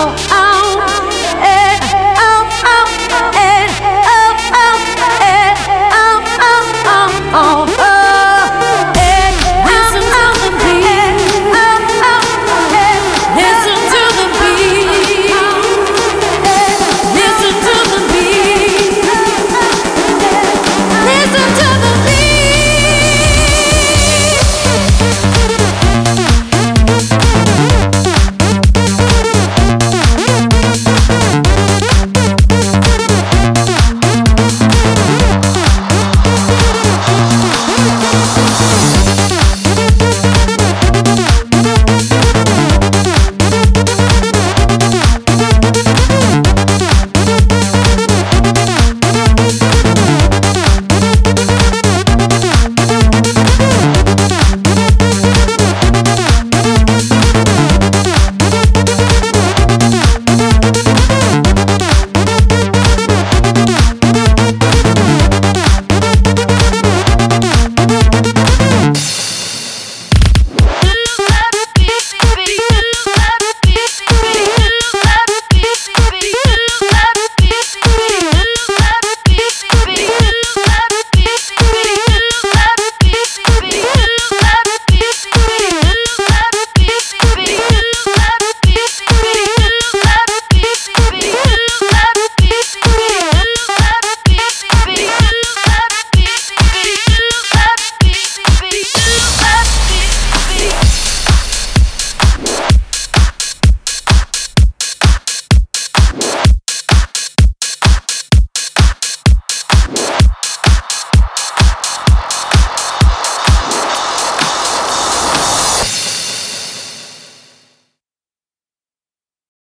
Oh.